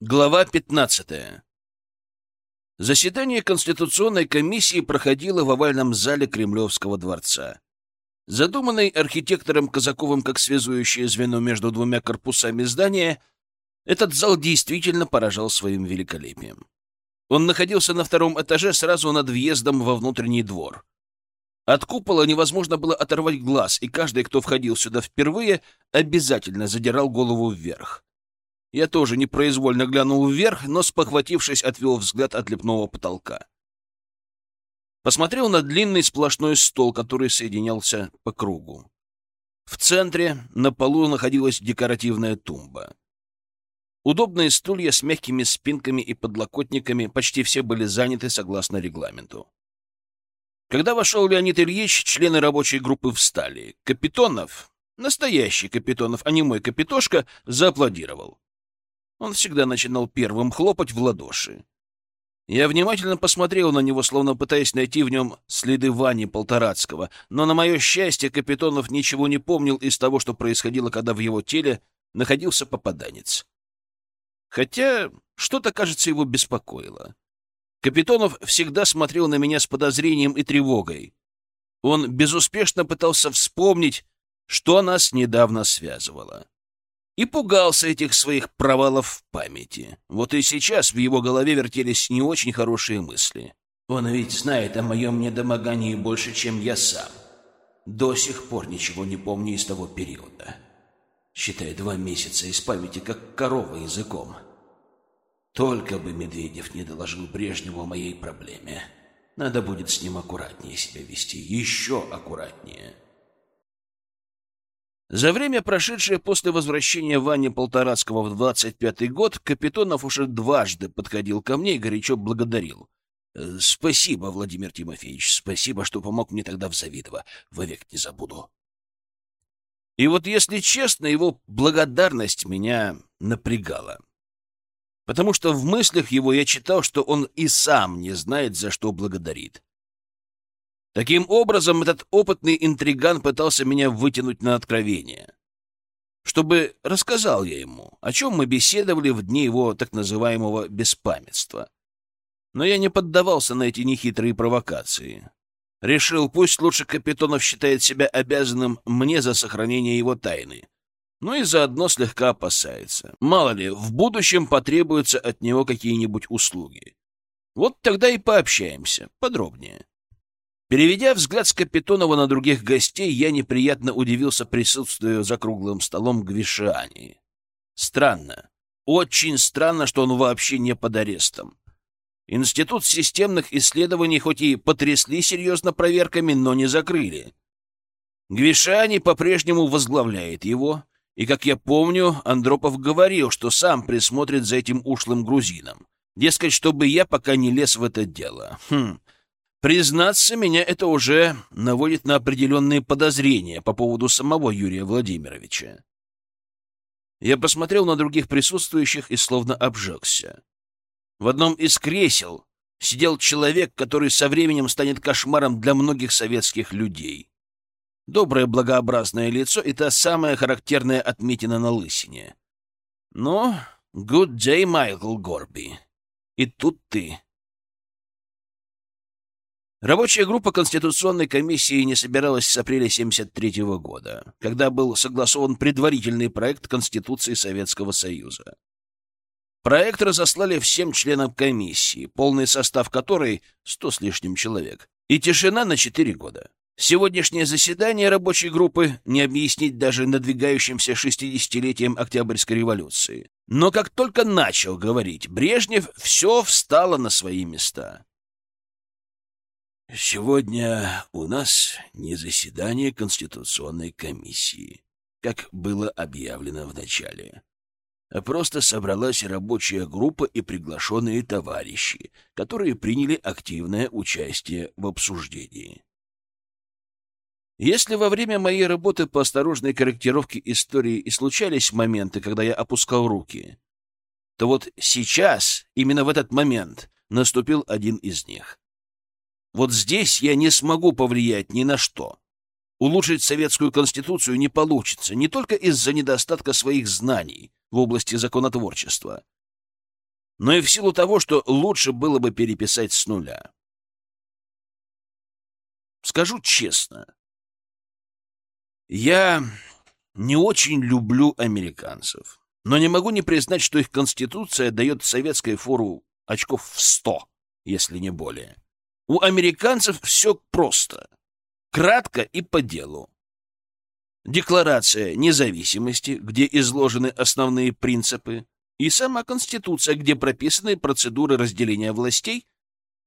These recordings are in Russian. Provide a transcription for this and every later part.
Глава 15. Заседание Конституционной комиссии проходило в овальном зале Кремлевского дворца. Задуманный архитектором Казаковым как связующее звено между двумя корпусами здания, этот зал действительно поражал своим великолепием. Он находился на втором этаже сразу над въездом во внутренний двор. От купола невозможно было оторвать глаз, и каждый, кто входил сюда впервые, обязательно задирал голову вверх. Я тоже непроизвольно глянул вверх, но, спохватившись, отвел взгляд от лепного потолка. Посмотрел на длинный сплошной стол, который соединялся по кругу. В центре на полу находилась декоративная тумба. Удобные стулья с мягкими спинками и подлокотниками почти все были заняты согласно регламенту. Когда вошел Леонид Ильич, члены рабочей группы встали. Капитонов, настоящий Капитонов, а не мой Капитошка, зааплодировал. Он всегда начинал первым хлопать в ладоши. Я внимательно посмотрел на него, словно пытаясь найти в нем следы Вани Полторацкого, но, на мое счастье, Капитонов ничего не помнил из того, что происходило, когда в его теле находился попаданец. Хотя что-то, кажется, его беспокоило. Капитонов всегда смотрел на меня с подозрением и тревогой. Он безуспешно пытался вспомнить, что нас недавно связывало и пугался этих своих провалов в памяти. Вот и сейчас в его голове вертелись не очень хорошие мысли. Он ведь знает о моем недомогании больше, чем я сам. До сих пор ничего не помню из того периода. Считай, два месяца из памяти, как корова языком. Только бы Медведев не доложил Брежневу о моей проблеме. Надо будет с ним аккуратнее себя вести, еще аккуратнее. За время, прошедшее после возвращения Вани Полторацкого в 25-й год, Капитонов уже дважды подходил ко мне и горячо благодарил. «Э, «Спасибо, Владимир Тимофеевич, спасибо, что помог мне тогда в Завидово. Вовек не забуду». И вот, если честно, его благодарность меня напрягала. Потому что в мыслях его я читал, что он и сам не знает, за что благодарит. Таким образом, этот опытный интриган пытался меня вытянуть на откровение. Чтобы рассказал я ему, о чем мы беседовали в дни его так называемого беспамятства. Но я не поддавался на эти нехитрые провокации. Решил, пусть лучше Капитонов считает себя обязанным мне за сохранение его тайны. Ну и заодно слегка опасается. Мало ли, в будущем потребуются от него какие-нибудь услуги. Вот тогда и пообщаемся подробнее. Переведя взгляд с Капитонова на других гостей, я неприятно удивился присутствию за круглым столом Гвишани. Странно. Очень странно, что он вообще не под арестом. Институт системных исследований хоть и потрясли серьезно проверками, но не закрыли. Гвишани по-прежнему возглавляет его, и, как я помню, Андропов говорил, что сам присмотрит за этим ушлым грузином. Дескать, чтобы я пока не лез в это дело. Хм, Признаться, меня это уже наводит на определенные подозрения по поводу самого Юрия Владимировича. Я посмотрел на других присутствующих и словно обжегся. В одном из кресел сидел человек, который со временем станет кошмаром для многих советских людей. Доброе благообразное лицо и та самая характерная отметина на лысине. Ну, good day, Майкл Горби. И тут ты. Рабочая группа Конституционной комиссии не собиралась с апреля 73 года, когда был согласован предварительный проект Конституции Советского Союза. Проект разослали всем членам комиссии, полный состав которой — сто с лишним человек, и тишина на четыре года. Сегодняшнее заседание рабочей группы не объяснить даже надвигающимся 60-летием Октябрьской революции. Но как только начал говорить Брежнев, все встало на свои места. Сегодня у нас не заседание Конституционной комиссии, как было объявлено в начале, а просто собралась рабочая группа и приглашенные товарищи, которые приняли активное участие в обсуждении. Если во время моей работы по осторожной корректировке истории и случались моменты, когда я опускал руки, то вот сейчас, именно в этот момент, наступил один из них. Вот здесь я не смогу повлиять ни на что. Улучшить советскую конституцию не получится не только из-за недостатка своих знаний в области законотворчества, но и в силу того, что лучше было бы переписать с нуля. Скажу честно, я не очень люблю американцев, но не могу не признать, что их конституция дает советской фору очков в сто, если не более. У американцев все просто, кратко и по делу. Декларация независимости, где изложены основные принципы, и сама Конституция, где прописаны процедуры разделения властей,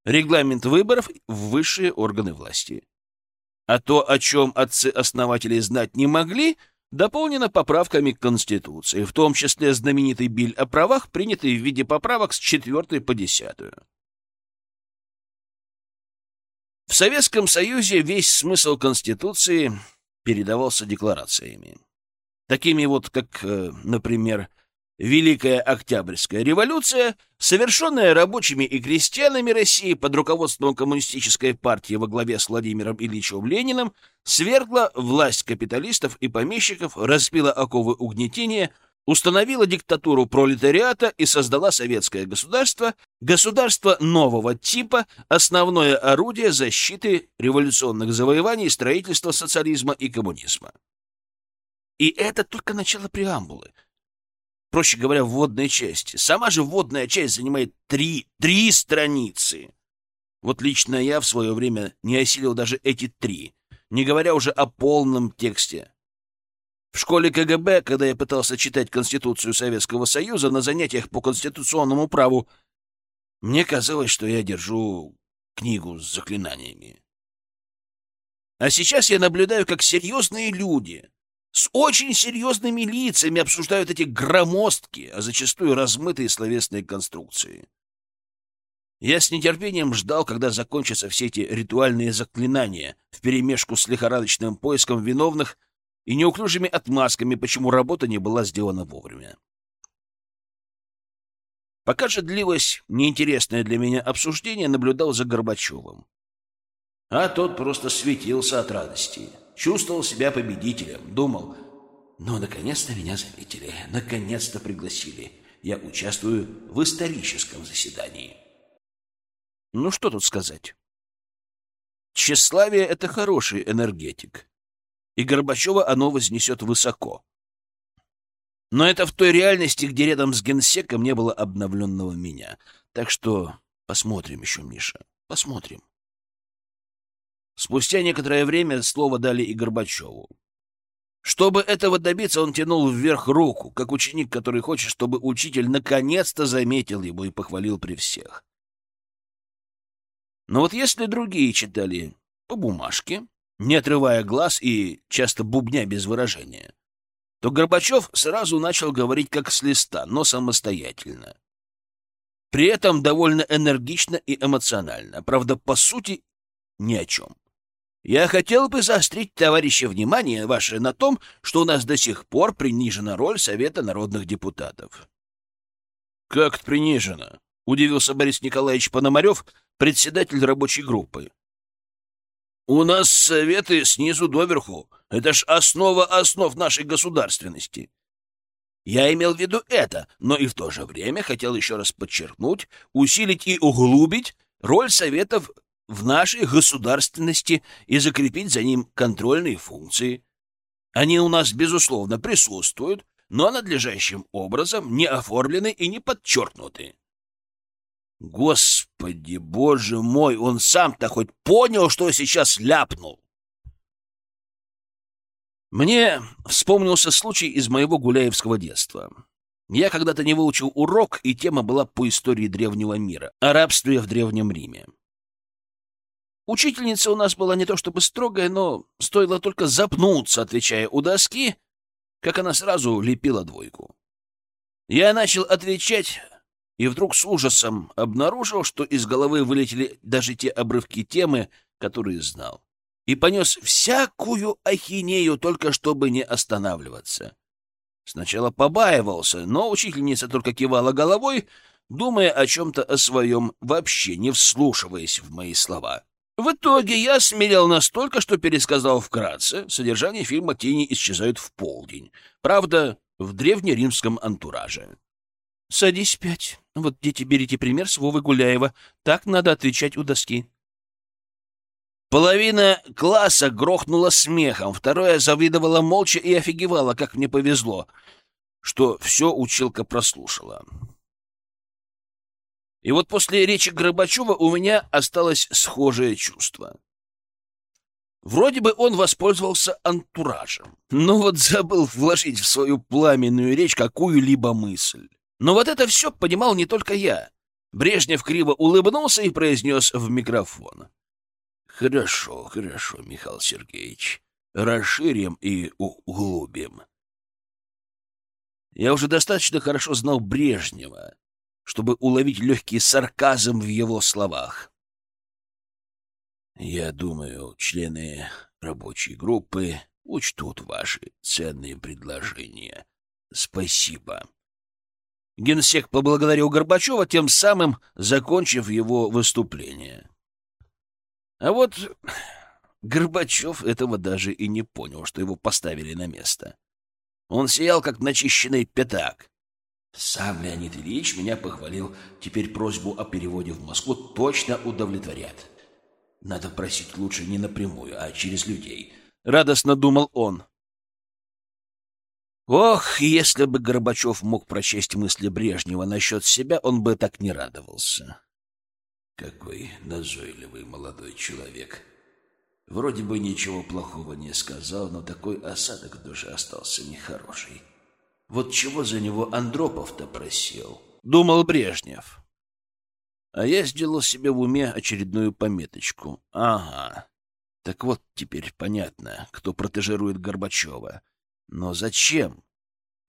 регламент выборов в высшие органы власти. А то, о чем отцы-основатели знать не могли, дополнено поправками к Конституции, в том числе знаменитый биль о правах, принятый в виде поправок с 4 по 10. Советском Союзе весь смысл Конституции передавался декларациями. Такими вот, как, э, например, Великая Октябрьская революция, совершенная рабочими и крестьянами России под руководством Коммунистической партии во главе с Владимиром Ильичем Лениным, свергла власть капиталистов и помещиков, распила оковы угнетения, установила диктатуру пролетариата и создала советское государство, государство нового типа, основное орудие защиты революционных завоеваний, строительства социализма и коммунизма. И это только начало преамбулы — проще говоря, вводной части. Сама же вводная часть занимает три, три страницы. Вот лично я в свое время не осилил даже эти три, не говоря уже о полном тексте. В школе КГБ, когда я пытался читать Конституцию Советского Союза на занятиях по конституционному праву, мне казалось, что я держу книгу с заклинаниями. А сейчас я наблюдаю, как серьезные люди с очень серьезными лицами обсуждают эти громоздкие, а зачастую размытые словесные конструкции. Я с нетерпением ждал, когда закончатся все эти ритуальные заклинания вперемешку с лихорадочным поиском виновных и неуклюжими отмазками, почему работа не была сделана вовремя. Пока же длилось неинтересное для меня обсуждение, наблюдал за Горбачевым. А тот просто светился от радости. Чувствовал себя победителем. Думал, ну, наконец-то меня заметили, наконец-то пригласили. Я участвую в историческом заседании. Ну, что тут сказать? Тщеславие — это хороший энергетик. И Горбачева оно вознесет высоко. Но это в той реальности, где рядом с генсеком не было обновленного меня. Так что посмотрим еще, Миша, посмотрим. Спустя некоторое время слово дали и Горбачеву. Чтобы этого добиться, он тянул вверх руку, как ученик, который хочет, чтобы учитель наконец-то заметил его и похвалил при всех. Но вот если другие читали по бумажке, не отрывая глаз и часто бубня без выражения, то Горбачев сразу начал говорить как с листа, но самостоятельно. При этом довольно энергично и эмоционально, правда, по сути, ни о чем. Я хотел бы заострить, товарищи, внимание ваше на том, что у нас до сих пор принижена роль Совета народных депутатов. — Как принижена? — удивился Борис Николаевич Пономарев, председатель рабочей группы. — У нас советы снизу доверху. Это ж основа основ нашей государственности. Я имел в виду это, но и в то же время хотел еще раз подчеркнуть, усилить и углубить роль советов в нашей государственности и закрепить за ним контрольные функции. Они у нас, безусловно, присутствуют, но надлежащим образом не оформлены и не подчеркнуты. Господи, боже мой, он сам-то хоть понял, что сейчас ляпнул. Мне вспомнился случай из моего гуляевского детства. Я когда-то не выучил урок, и тема была по истории древнего мира, о рабстве в Древнем Риме. Учительница у нас была не то чтобы строгая, но стоило только запнуться, отвечая у доски, как она сразу лепила двойку. Я начал отвечать, и вдруг с ужасом обнаружил, что из головы вылетели даже те обрывки темы, которые знал, и понес всякую ахинею, только чтобы не останавливаться. Сначала побаивался, но учительница только кивала головой, думая о чем-то о своем, вообще не вслушиваясь в мои слова. В итоге я смелел настолько, что пересказал вкратце содержание фильма «Тени исчезают в полдень». Правда, в древнеримском антураже. «Садись пять», Вот, дети, берите пример с Вовы Гуляева. Так надо отвечать у доски. Половина класса грохнула смехом, второе завидовала молча и офигевала, как мне повезло, что все училка прослушала. И вот после речи Горбачева у меня осталось схожее чувство. Вроде бы он воспользовался антуражем, но вот забыл вложить в свою пламенную речь какую-либо мысль. Но вот это все понимал не только я. Брежнев криво улыбнулся и произнес в микрофон. «Хорошо, хорошо, Михаил Сергеевич. Расширим и углубим». Я уже достаточно хорошо знал Брежнева, чтобы уловить легкий сарказм в его словах. Я думаю, члены рабочей группы учтут ваши ценные предложения. Спасибо. Генсек поблагодарил Горбачева, тем самым закончив его выступление. А вот Горбачев этого даже и не понял, что его поставили на место. Он сиял, как начищенный пятак. Сам Леонид Ильич меня похвалил. Теперь просьбу о переводе в Москву точно удовлетворят. Надо просить лучше не напрямую, а через людей. Радостно думал он. Ох, если бы Горбачев мог прочесть мысли Брежнева насчет себя, он бы так не радовался. Какой назойливый молодой человек. Вроде бы ничего плохого не сказал, но такой осадок в душе остался нехороший. Вот чего за него Андропов-то просил? Думал Брежнев. А я сделал себе в уме очередную пометочку. Ага. Так вот теперь понятно, кто протежирует Горбачева. Но зачем?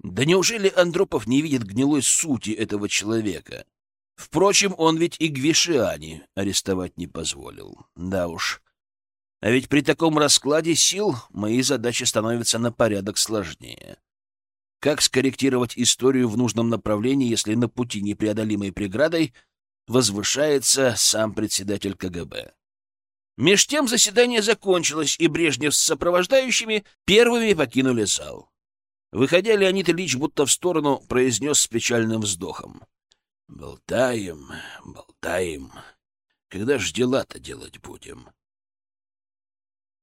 Да неужели Андропов не видит гнилой сути этого человека? Впрочем, он ведь и Гвишиани арестовать не позволил. Да уж. А ведь при таком раскладе сил мои задачи становятся на порядок сложнее. Как скорректировать историю в нужном направлении, если на пути непреодолимой преградой — возвышается сам председатель КГБ. Меж тем заседание закончилось, и Брежнев с сопровождающими первыми покинули зал. Выходя, Леонид Ильич будто в сторону произнес с печальным вздохом. «Болтаем, болтаем. Когда ж дела-то делать будем?»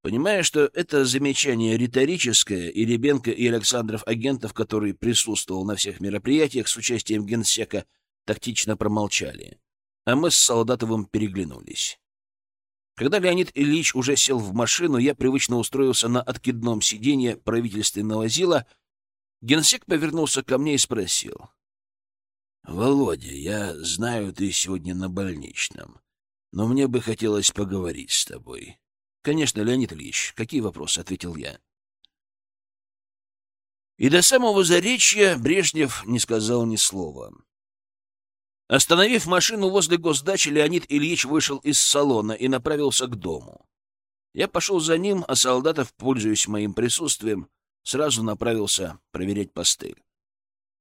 Понимая, что это замечание риторическое, и Ребенко, и Александров агентов, который присутствовал на всех мероприятиях с участием генсека, тактично промолчали а мы с Солдатовым переглянулись. Когда Леонид Ильич уже сел в машину, я привычно устроился на откидном сиденье правительственного ЗИЛа. Генсек повернулся ко мне и спросил. — Володя, я знаю, ты сегодня на больничном, но мне бы хотелось поговорить с тобой. — Конечно, Леонид Ильич, какие вопросы? — ответил я. И до самого заречья Брежнев не сказал ни слова. Остановив машину возле госдачи, Леонид Ильич вышел из салона и направился к дому. Я пошел за ним, а солдатов, пользуясь моим присутствием, сразу направился проверять посты.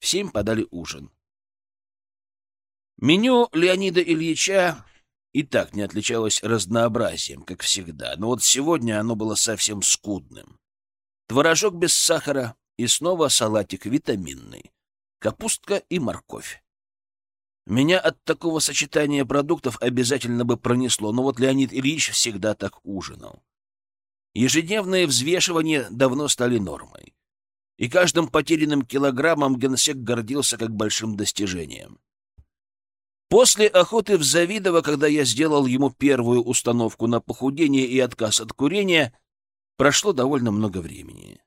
В семь подали ужин. Меню Леонида Ильича и так не отличалось разнообразием, как всегда, но вот сегодня оно было совсем скудным. Творожок без сахара и снова салатик витаминный, капустка и морковь. Меня от такого сочетания продуктов обязательно бы пронесло, но вот Леонид Ильич всегда так ужинал. Ежедневные взвешивания давно стали нормой. И каждым потерянным килограммом генсек гордился как большим достижением. После охоты в Завидово, когда я сделал ему первую установку на похудение и отказ от курения, прошло довольно много времени.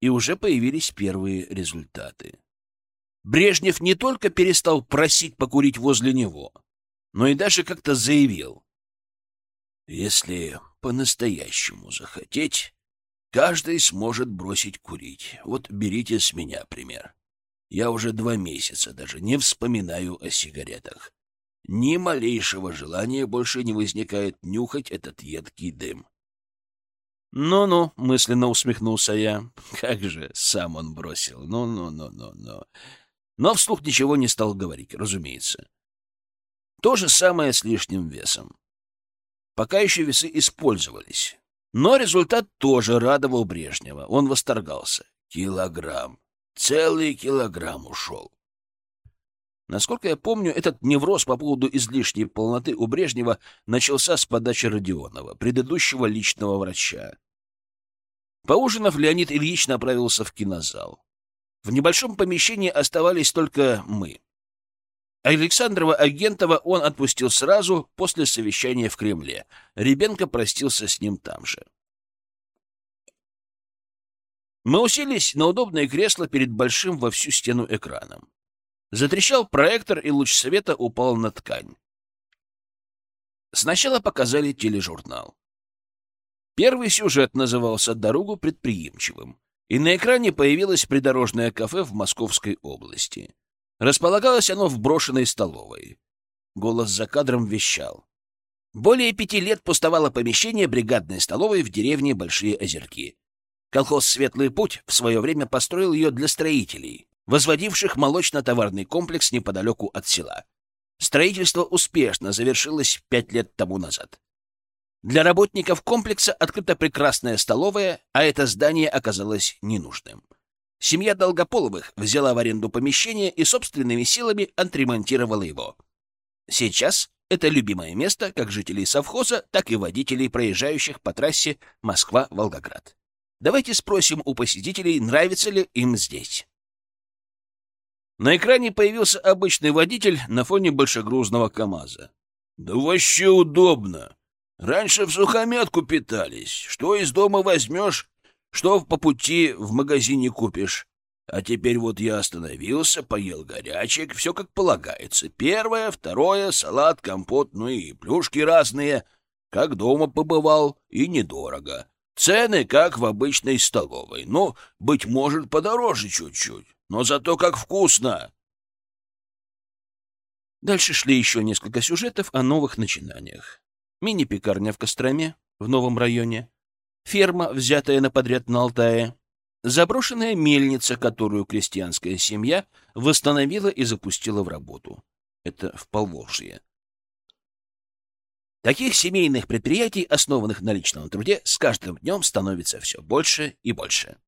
И уже появились первые результаты. Брежнев не только перестал просить покурить возле него, но и даже как-то заявил. «Если по-настоящему захотеть, каждый сможет бросить курить. Вот берите с меня пример. Я уже два месяца даже не вспоминаю о сигаретах. Ни малейшего желания больше не возникает нюхать этот едкий дым. «Ну-ну», — мысленно усмехнулся я. «Как же сам он бросил! Ну-ну-ну-ну-ну! Но вслух ничего не стал говорить, разумеется. То же самое с лишним весом. Пока еще весы использовались. Но результат тоже радовал Брежнева. Он восторгался. Килограмм. Целый килограмм ушел. Насколько я помню, этот невроз по поводу излишней полноты у Брежнева начался с подачи Родионова, предыдущего личного врача. Поужинав, Леонид Ильич направился в кинозал. В небольшом помещении оставались только мы. Александрова Агентова он отпустил сразу после совещания в Кремле. Ребенко простился с ним там же. Мы уселись на удобное кресло перед большим во всю стену экраном. Затрещал проектор, и луч света упал на ткань. Сначала показали тележурнал. Первый сюжет назывался «Дорогу предприимчивым», и на экране появилось придорожное кафе в Московской области. Располагалось оно в брошенной столовой. Голос за кадром вещал. Более пяти лет пустовало помещение бригадной столовой в деревне Большие Озерки. Колхоз «Светлый путь» в свое время построил ее для строителей, возводивших молочно-товарный комплекс неподалеку от села. Строительство успешно завершилось пять лет тому назад. Для работников комплекса открыта прекрасная столовая, а это здание оказалось ненужным. Семья Долгополовых взяла в аренду помещение и собственными силами отремонтировала его. Сейчас это любимое место как жителей совхоза, так и водителей, проезжающих по трассе Москва-Волгоград. Давайте спросим у посетителей, нравится ли им здесь. На экране появился обычный водитель на фоне большегрузного КАМАЗа. «Да вообще удобно. Раньше в сухометку питались. Что из дома возьмешь, что по пути в магазине купишь. А теперь вот я остановился, поел горячек, все как полагается. Первое, второе, салат, компот, ну и плюшки разные. Как дома побывал, и недорого. Цены, как в обычной столовой. Ну, быть может, подороже чуть-чуть но зато как вкусно!» Дальше шли еще несколько сюжетов о новых начинаниях. Мини-пекарня в Костроме, в новом районе, ферма, взятая на подряд на Алтае, заброшенная мельница, которую крестьянская семья восстановила и запустила в работу. Это в Поволжье. Таких семейных предприятий, основанных на личном труде, с каждым днем становится все больше и больше.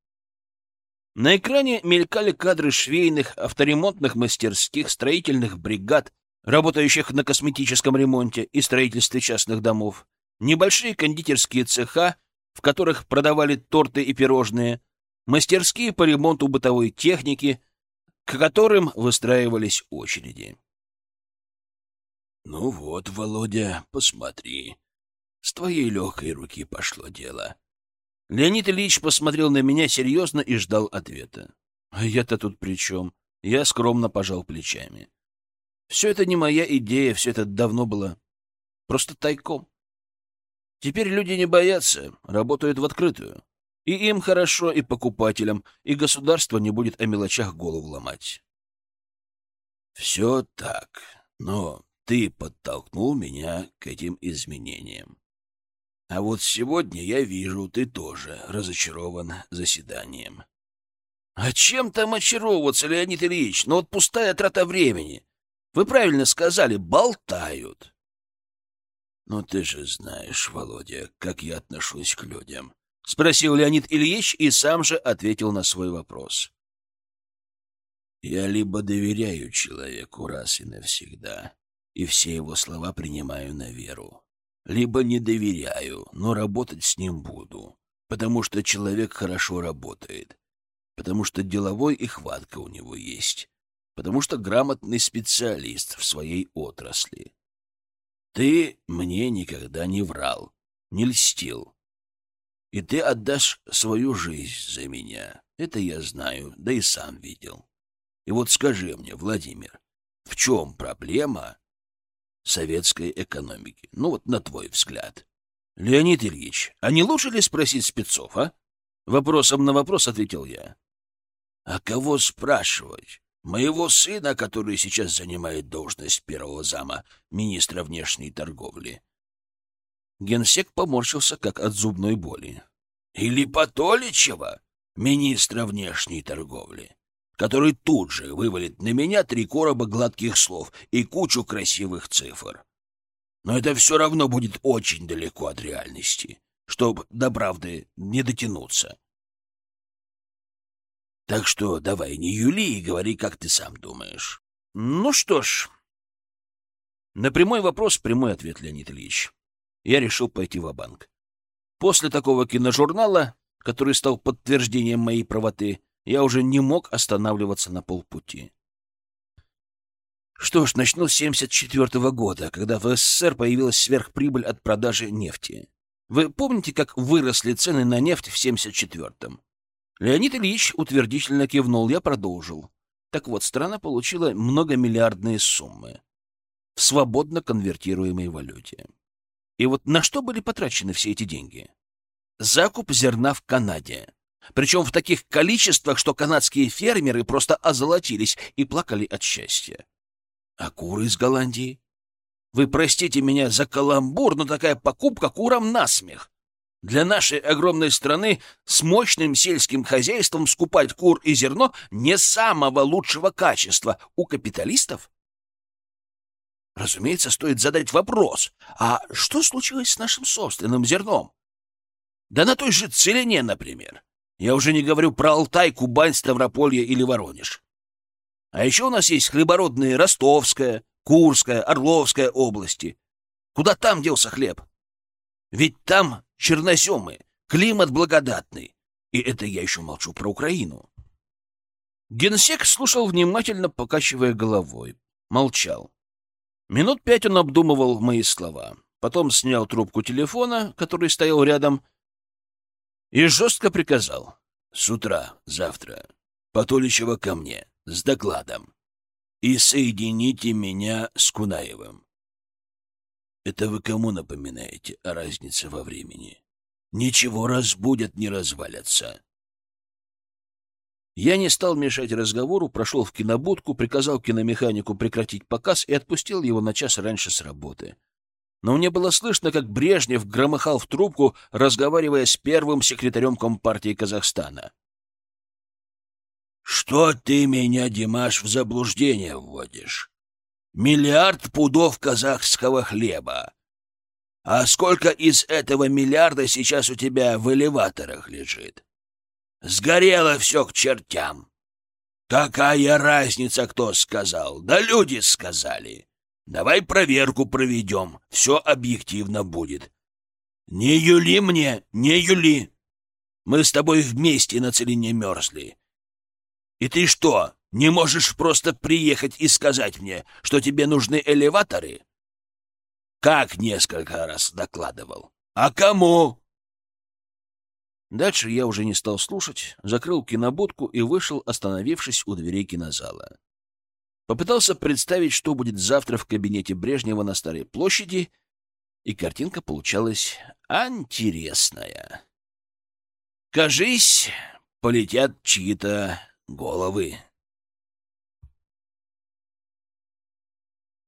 На экране мелькали кадры швейных, авторемонтных мастерских, строительных бригад, работающих на косметическом ремонте и строительстве частных домов, небольшие кондитерские цеха, в которых продавали торты и пирожные, мастерские по ремонту бытовой техники, к которым выстраивались очереди. «Ну вот, Володя, посмотри. С твоей легкой руки пошло дело», Леонид Ильич посмотрел на меня серьезно и ждал ответа. А я-то тут при чем? Я скромно пожал плечами. Все это не моя идея, все это давно было просто тайком. Теперь люди не боятся, работают в открытую. И им хорошо, и покупателям, и государство не будет о мелочах голову ломать. Все так, но ты подтолкнул меня к этим изменениям. А вот сегодня я вижу, ты тоже разочарован заседанием. А чем там очаровываться, Леонид Ильич? Ну вот пустая трата времени. Вы правильно сказали, болтают. Ну ты же знаешь, Володя, как я отношусь к людям. Спросил Леонид Ильич и сам же ответил на свой вопрос. Я либо доверяю человеку раз и навсегда, и все его слова принимаю на веру, либо не доверяю, но работать с ним буду, потому что человек хорошо работает, потому что деловой и хватка у него есть, потому что грамотный специалист в своей отрасли. Ты мне никогда не врал, не льстил. И ты отдашь свою жизнь за меня. Это я знаю, да и сам видел. И вот скажи мне, Владимир, в чем проблема советской экономики. Ну вот на твой взгляд. Леонид Ильич, а не лучше ли спросить спецов, а? Вопросом на вопрос ответил я. А кого спрашивать? Моего сына, который сейчас занимает должность первого зама министра внешней торговли. Генсек поморщился, как от зубной боли. Или Потоличева, министра внешней торговли который тут же вывалит на меня три короба гладких слов и кучу красивых цифр. Но это все равно будет очень далеко от реальности, чтобы до правды не дотянуться. Так что давай не юли и говори, как ты сам думаешь. Ну что ж, на прямой вопрос прямой ответ, Леонид Ильич. Я решил пойти в банк После такого киножурнала, который стал подтверждением моей правоты, я уже не мог останавливаться на полпути. Что ж, начну с 74 -го года, когда в СССР появилась сверхприбыль от продажи нефти. Вы помните, как выросли цены на нефть в 74-м? Леонид Ильич утвердительно кивнул, я продолжил. Так вот, страна получила многомиллиардные суммы в свободно конвертируемой валюте. И вот на что были потрачены все эти деньги? Закуп зерна в Канаде. Причем в таких количествах, что канадские фермеры просто озолотились и плакали от счастья. А куры из Голландии? Вы простите меня за каламбур, но такая покупка курам насмех. Для нашей огромной страны с мощным сельским хозяйством скупать кур и зерно не самого лучшего качества у капиталистов? Разумеется, стоит задать вопрос, а что случилось с нашим собственным зерном? Да на той же Целине, например. Я уже не говорю про Алтай, Кубань, Ставрополье или Воронеж. А еще у нас есть хлебородные Ростовская, Курская, Орловская области. Куда там делся хлеб? Ведь там черноземы, климат благодатный. И это я еще молчу про Украину. Генсек слушал внимательно, покачивая головой. Молчал. Минут пять он обдумывал мои слова. Потом снял трубку телефона, который стоял рядом, и жестко приказал. «С утра, завтра, Патоличева ко мне, с докладом, и соедините меня с Кунаевым. Это вы кому напоминаете о разнице во времени? Ничего разбудят, не развалятся. Я не стал мешать разговору, прошел в кинобудку, приказал киномеханику прекратить показ и отпустил его на час раньше с работы. Но мне было слышно, как Брежнев громыхал в трубку, разговаривая с первым секретарем Компартии Казахстана. «Что ты меня, Димаш, в заблуждение вводишь? Миллиард пудов казахского хлеба. А сколько из этого миллиарда сейчас у тебя в элеваторах лежит? Сгорело все к чертям. Какая разница, кто сказал? Да люди сказали. Давай проверку проведем, все объективно будет. Не юли мне, не юли. Мы с тобой вместе на целине мерзли. И ты что, не можешь просто приехать и сказать мне, что тебе нужны элеваторы? Как несколько раз докладывал. А кому? Дальше я уже не стал слушать, закрыл кинобудку и вышел, остановившись у дверей кинозала. Попытался представить, что будет завтра в кабинете Брежнева на Старой площади, и картинка получалась интересная. Кажись, полетят чьи-то головы.